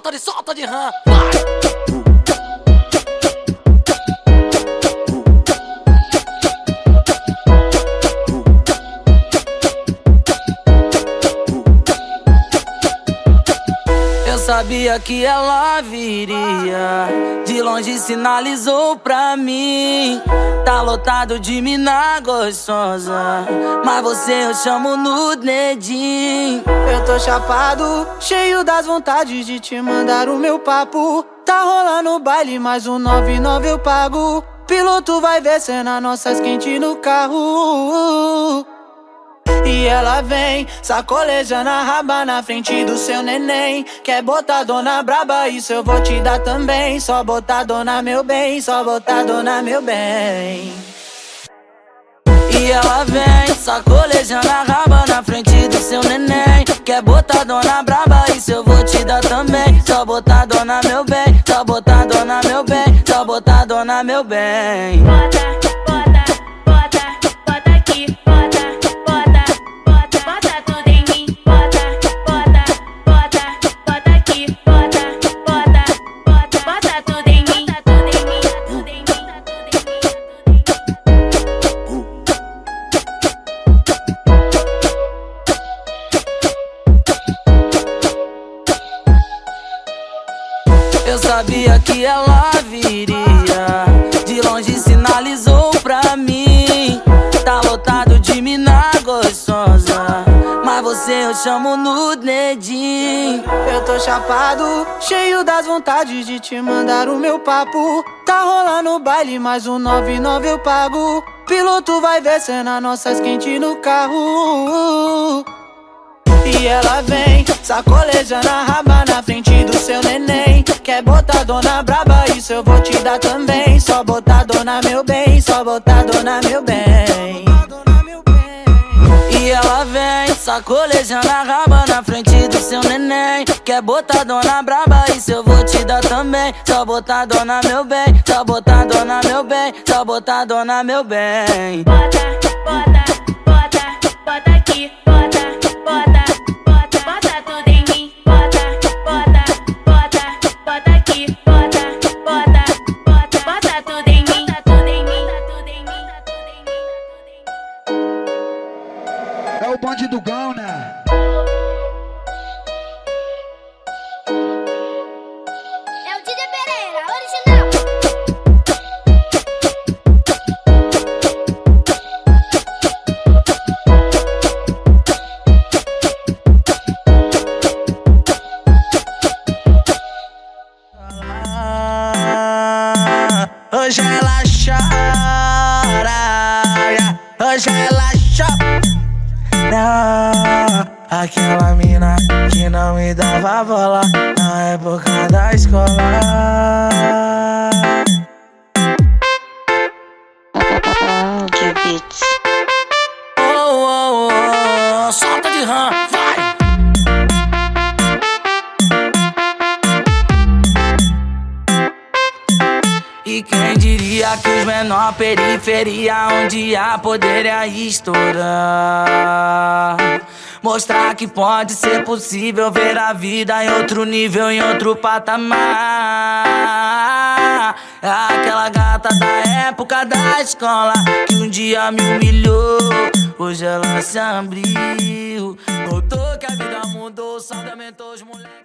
solta de solta de rã. Eu sabia que ela viria. De longe sinalizou pra mim. Tá lotado de mina gostosa. Mas você eu chamo no dedinho. Eu tô chapado, cheio das vontades de te mandar o meu papo. Tá rolando baile, mais um 99 eu pago. Piloto vai ver cena nossas quente no carro. E ela vem, sacolejando a raba na frente do seu neném. Quer botar dona braba, isso eu vou te dar também. Só botar dona meu bem, só botar dona meu bem. E ela vem, sacolejando a Quer botar dona braba, isso eu vou te dar também. Só botar dona meu bem, só botar dona meu bem, só botar dona meu bem. Eu sabia que ela viria. De longe sinalizou pra mim. Tá lotado de mina gostosa. Mas você eu chamo no dedinho. Eu tô chapado, cheio das vontades de te mandar o meu papo. Tá rolando baile, mais um 99 eu pago. Piloto vai ver cena nossas quente no carro. E ela vem, sacolejando a raba na frente do seu neném. Quer botar dona braba, isso eu vou te dar também. Só botar dona meu bem, só botar dona meu bem. E ela vem, sacolejando a raba na frente do seu neném. Quer botar dona braba, isso eu vou te dar também. Só botar dona meu bem, só botar dona meu bem, só botar dona meu bem. Bota, ela chora, hoje ela chora. Aquela mina que não me dava bola na época da escola. de beats. Oh, oh, oh, solta de rã, diria que os menor periferia um dia poderia estourar? Mostrar que pode ser possível ver a vida em outro nível, em outro patamar. É aquela gata da época da escola que um dia me humilhou. Hoje ela se abriu, notou que a vida mudou, só aumentou os moleques.